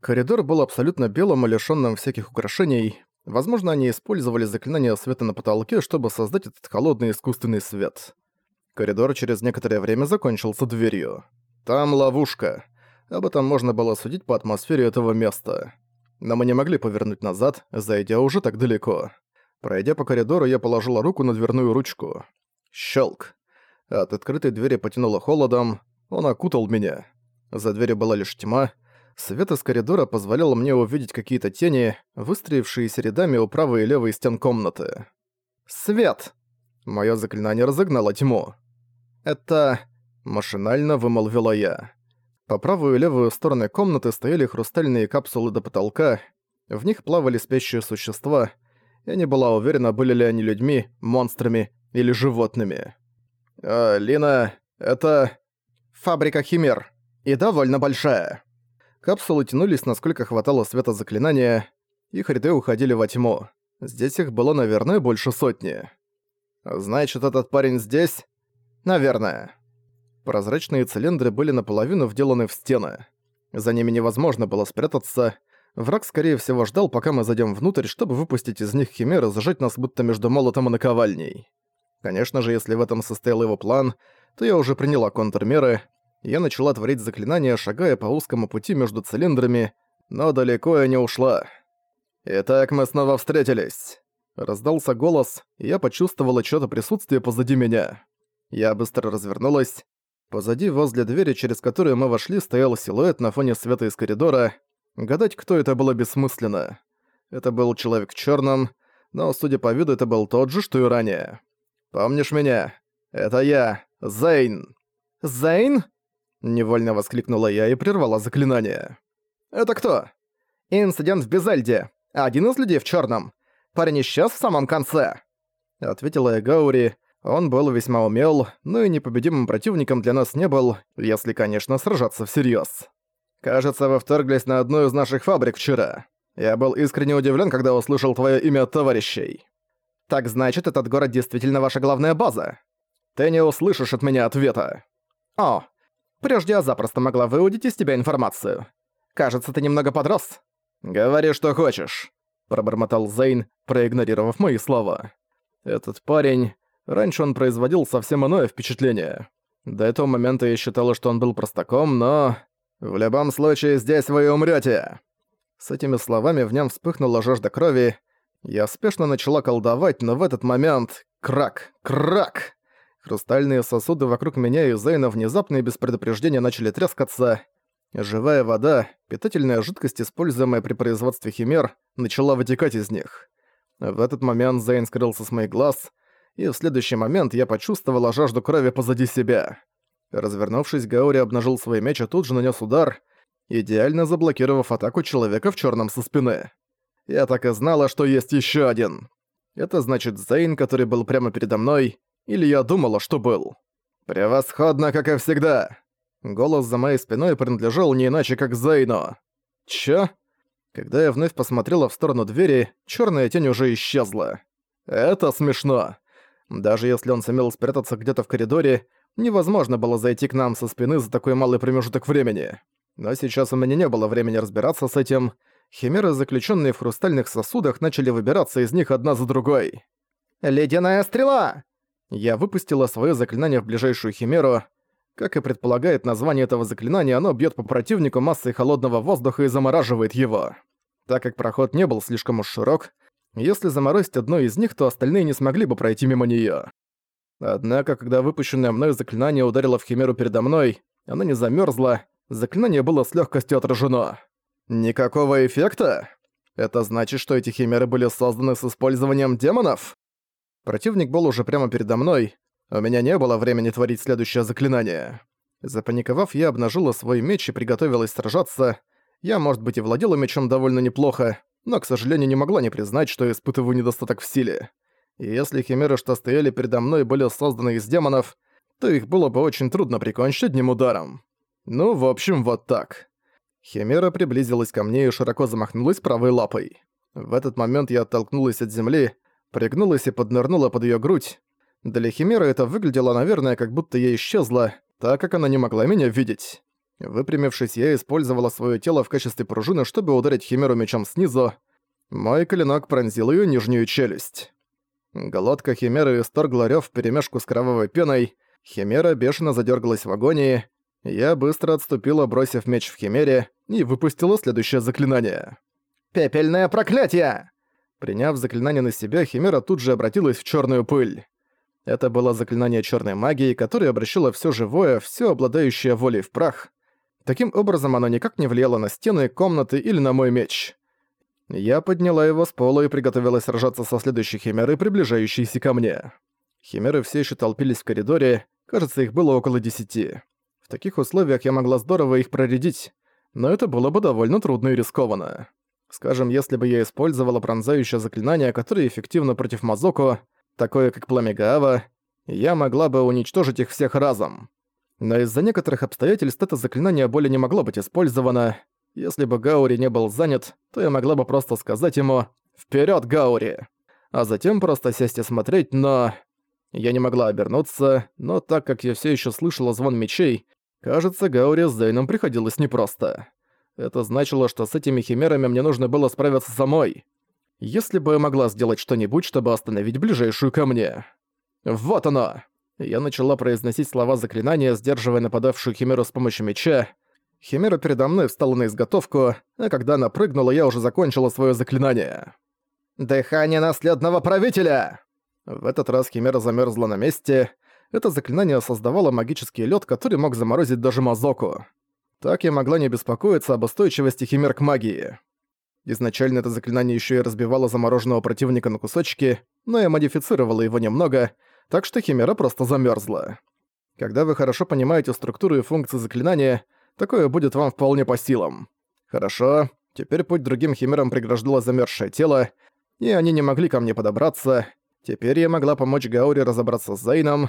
Коридор был абсолютно белым и лишённым всяких украшений. Возможно, они использовали заклинание света на потолке, чтобы создать этот холодный искусственный свет. Коридор через некоторое время закончился дверью. Там ловушка. Об этом можно было судить по атмосфере этого места. Но мы не могли повернуть назад, зайдя уже так далеко. Пройдя по коридору, я положила руку на дверную ручку. Щелк. От открытой двери потянуло холодом, он окутал меня. За дверью была лишь тьма. Свет из коридора позволял мне увидеть какие-то тени, выстроившиеся рядами у правой и левой стен комнаты. «Свет!» Моё заклинание разогнало тьму. «Это...» – машинально вымолвила я. По правую и левую стороны комнаты стояли хрустальные капсулы до потолка. В них плавали спящие существа. Я не была уверена, были ли они людьми, монстрами или животными. «А, Лина, это...» «Фабрика Химер. И довольно большая». Капсулы тянулись, насколько хватало света заклинания. Их ряды уходили во тьму. Здесь их было, наверное, больше сотни. «Значит, этот парень здесь?» «Наверное». Прозрачные цилиндры были наполовину вделаны в стены. За ними невозможно было спрятаться. Враг, скорее всего, ждал, пока мы зайдем внутрь, чтобы выпустить из них химеры и зажать нас будто между молотом и наковальней. Конечно же, если в этом состоял его план, то я уже приняла контрмеры. Я начала творить заклинания, шагая по узкому пути между цилиндрами, но далеко я не ушла. «Итак, мы снова встретились». Раздался голос, и я почувствовала чьё-то присутствие позади меня. Я быстро развернулась. Позади, возле двери, через которую мы вошли, стоял силуэт на фоне света из коридора. Гадать, кто это было бессмысленно. Это был человек в чёрном, но, судя по виду, это был тот же, что и ранее. «Помнишь меня? Это я, Зейн!» «Зейн?» — невольно воскликнула я и прервала заклинание. «Это кто?» «Инцидент в Безельде. Один из людей в чёрном. Парень исчез в самом конце», — ответила я Гаури. Он был весьма умел, но и непобедимым противником для нас не был, если, конечно, сражаться всерьёз. «Кажется, вы вторглись на одну из наших фабрик вчера. Я был искренне удивлен, когда услышал твое имя товарищей». «Так значит, этот город действительно ваша главная база?» «Ты не услышишь от меня ответа». «О, прежде я запросто могла выудить из тебя информацию. Кажется, ты немного подрос». «Говори, что хочешь», — пробормотал Зейн, проигнорировав мои слова. «Этот парень... Раньше он производил совсем иное впечатление. До этого момента я считала, что он был простаком, но... В любом случае, здесь вы и умрёте!» С этими словами в нем вспыхнула жажда крови, я спешно начала колдовать, но в этот момент... Крак! Крак! Хрустальные сосуды вокруг меня и Зейна внезапно и без предупреждения начали трескаться. Живая вода, питательная жидкость, используемая при производстве химер, начала вытекать из них. В этот момент Зейн скрылся с моих глаз, и в следующий момент я почувствовала жажду крови позади себя. Развернувшись, Гаури обнажил свой меч и тут же нанес удар, идеально заблокировав атаку человека в черном со спины. Я так и знала, что есть еще один. Это значит Зейн, который был прямо передо мной, или я думала, что был. «Превосходно, как и всегда!» Голос за моей спиной принадлежал не иначе, как Зейну. «Чё?» Когда я вновь посмотрела в сторону двери, черная тень уже исчезла. Это смешно. Даже если он сумел спрятаться где-то в коридоре, невозможно было зайти к нам со спины за такой малый промежуток времени. Но сейчас у меня не было времени разбираться с этим, химеры, заключенные в хрустальных сосудах, начали выбираться из них одна за другой. «Ледяная стрела!» Я выпустила свое заклинание в ближайшую химеру. Как и предполагает название этого заклинания, оно бьет по противнику массой холодного воздуха и замораживает его. Так как проход не был слишком уж широк, если заморозить одно из них, то остальные не смогли бы пройти мимо нее. Однако, когда выпущенное мною заклинание ударило в химеру передо мной, оно не замерзло, заклинание было с легкостью отражено. Никакого эффекта? Это значит, что эти химеры были созданы с использованием демонов? Противник был уже прямо передо мной. У меня не было времени творить следующее заклинание. Запаниковав, я обнажила свой меч и приготовилась сражаться. Я, может быть, и владела мечом довольно неплохо, но, к сожалению, не могла не признать, что испытываю недостаток в силе. И если химеры, что стояли передо мной, были созданы из демонов, то их было бы очень трудно прикончить одним ударом. Ну, в общем, вот так. Химера приблизилась ко мне и широко замахнулась правой лапой. В этот момент я оттолкнулась от земли, пригнулась и поднырнула под её грудь. Для Химеры это выглядело, наверное, как будто я исчезла, так как она не могла меня видеть. Выпрямившись, я использовала свое тело в качестве пружины, чтобы ударить Химеру мечом снизу. Мой клинок пронзил ее нижнюю челюсть. Глотка Химеры исторгла рёв вперемешку с кровавой пеной. Химера бешено задергалась в агонии. Я быстро отступила, бросив меч в Химере, и выпустила следующее заклинание. «Пепельное проклятие!» Приняв заклинание на себя, Химера тут же обратилась в черную пыль. Это было заклинание черной магии, которое обращало все живое, все обладающее волей в прах. Таким образом, оно никак не влияло на стены, комнаты или на мой меч. Я подняла его с пола и приготовилась сражаться со следующей химерой, приближающейся ко мне. Химеры все еще толпились в коридоре, кажется, их было около десяти. В таких условиях я могла здорово их проредить, но это было бы довольно трудно и рискованно. Скажем, если бы я использовала пронзающее заклинание, которое эффективно против Мазоку, такое как Пламя Гаава, я могла бы уничтожить их всех разом. Но из-за некоторых обстоятельств это заклинание более не могло быть использовано, если бы Гаури не был занят, то я могла бы просто сказать ему «Вперёд, Гаури!», а затем просто сесть и смотреть, но... Я не могла обернуться, но так как я все еще слышала звон мечей, кажется, Гаури с Зейном приходилось непросто. Это значило, что с этими химерами мне нужно было справиться самой. Если бы я могла сделать что-нибудь, чтобы остановить ближайшую ко мне. Вот оно! Я начала произносить слова заклинания, сдерживая нападавшую химеру с помощью меча, Химера передо мной встала на изготовку, а когда она прыгнула, я уже закончила свое заклинание. «Дыхание наследного правителя!» В этот раз Химера замерзла на месте. Это заклинание создавало магический лед, который мог заморозить даже Мазоку. Так я могла не беспокоиться об устойчивости Химер к магии. Изначально это заклинание еще и разбивало замороженного противника на кусочки, но я модифицировала его немного, так что Химера просто замерзла. Когда вы хорошо понимаете структуру и функции заклинания, Такое будет вам вполне по силам. Хорошо, теперь путь другим химерам преграждало замерзшее тело, и они не могли ко мне подобраться. Теперь я могла помочь Гаури разобраться с Зейном.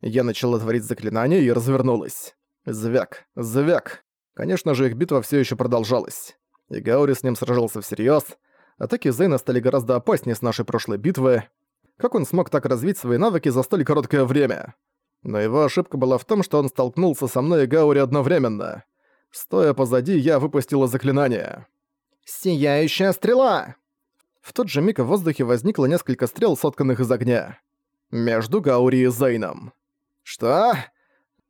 Я начала творить заклинание и развернулась. Звяк, звяк. Конечно же, их битва все еще продолжалась. И Гаури с ним сражался всерьез. Атаки Зейна стали гораздо опаснее с нашей прошлой битвы. Как он смог так развить свои навыки за столь короткое время? Но его ошибка была в том, что он столкнулся со мной и Гаури одновременно. Стоя позади, я выпустила заклинание. «Сияющая стрела!» В тот же миг в воздухе возникло несколько стрел, сотканных из огня. Между Гаури и Зейном. «Что?»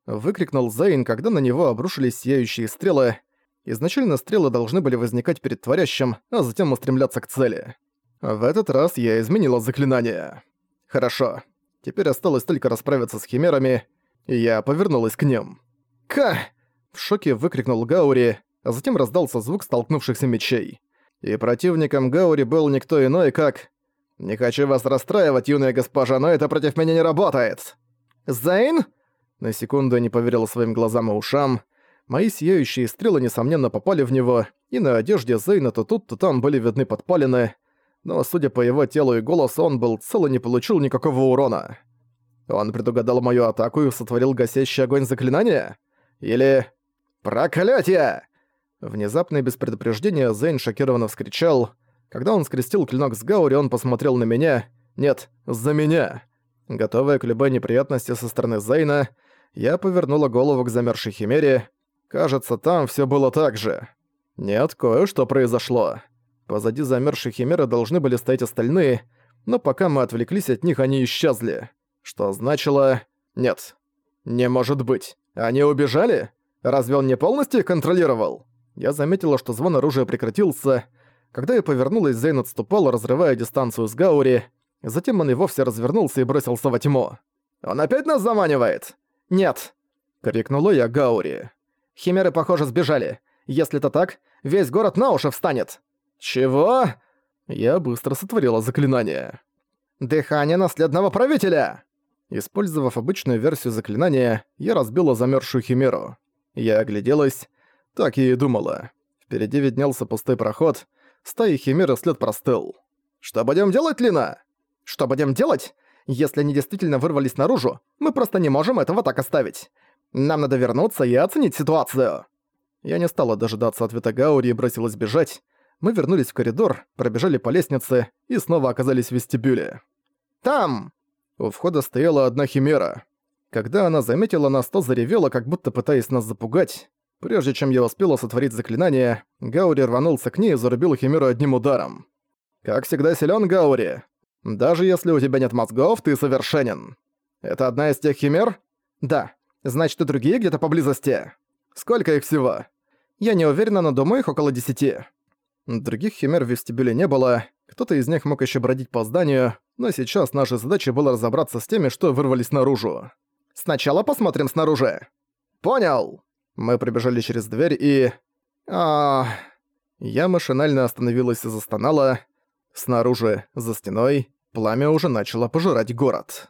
Выкрикнул Зейн, когда на него обрушились сияющие стрелы. Изначально стрелы должны были возникать перед творящим, а затем устремляться к цели. В этот раз я изменила заклинание. Хорошо. Теперь осталось только расправиться с химерами, и я повернулась к ним. «Ка!» — в шоке выкрикнул Гаури, а затем раздался звук столкнувшихся мечей. И противником Гаури был никто иной, как... «Не хочу вас расстраивать, юная госпожа, но это против меня не работает!» «Зейн?» На секунду я не поверил своим глазам и ушам. Мои сияющие стрелы, несомненно, попали в него, и на одежде Зейна то тут, то там были видны подпалины, но, судя по его телу и голосу, он был цел и не получил никакого урона. Он предугадал мою атаку и сотворил гасящий огонь заклинания? Или... «Проклятие!» Внезапно и без предупреждения Зейн шокированно вскричал. Когда он скрестил клинок с Гаури, он посмотрел на меня. Нет, за меня. Готовая к любой неприятности со стороны Зейна, я повернула голову к замерзшей химере. Кажется, там все было так же. Нет, кое-что произошло. Позади замерзшей химеры должны были стоять остальные, но пока мы отвлеклись от них, они исчезли. Что значило... Нет. Не может быть. Они убежали? Разве он не полностью их контролировал? Я заметила, что звон оружия прекратился. Когда я повернулась, Зейн отступал, разрывая дистанцию с Гаури. Затем он и вовсе развернулся и бросился во тьму. «Он опять нас заманивает?» «Нет!» — крикнула я Гаури. «Химеры, похоже, сбежали. Если это так, весь город на уши встанет!» «Чего?» Я быстро сотворила заклинание. «Дыхание наследного правителя!» Использовав обычную версию заклинания, я разбила замерзшую химеру. Я огляделась. Так и думала. Впереди виднелся пустой проход. Стаи химеры след простыл. «Что будем делать, Лина?» «Что будем делать? Если они действительно вырвались наружу, мы просто не можем этого так оставить. Нам надо вернуться и оценить ситуацию». Я не стала дожидаться ответа Гаури и бросилась бежать мы вернулись в коридор, пробежали по лестнице и снова оказались в вестибюле. «Там!» У входа стояла одна химера. Когда она заметила нас, то заревела, как будто пытаясь нас запугать. Прежде чем я успела сотворить заклинание, Гаури рванулся к ней и зарубил Химеру одним ударом. «Как всегда силен Гаури. Даже если у тебя нет мозгов, ты совершенен. Это одна из тех Химер? Да. Значит, и другие где-то поблизости. Сколько их всего? Я не уверена, но думаю, их около десяти». Других Химер в вестибюле не было, кто-то из них мог еще бродить по зданию, но сейчас наша задача была разобраться с теми, что вырвались наружу. «Сначала посмотрим снаружи». «Понял!» Мы прибежали через дверь и... а Я машинально остановилась и застонала. Снаружи, за стеной, пламя уже начало пожирать город.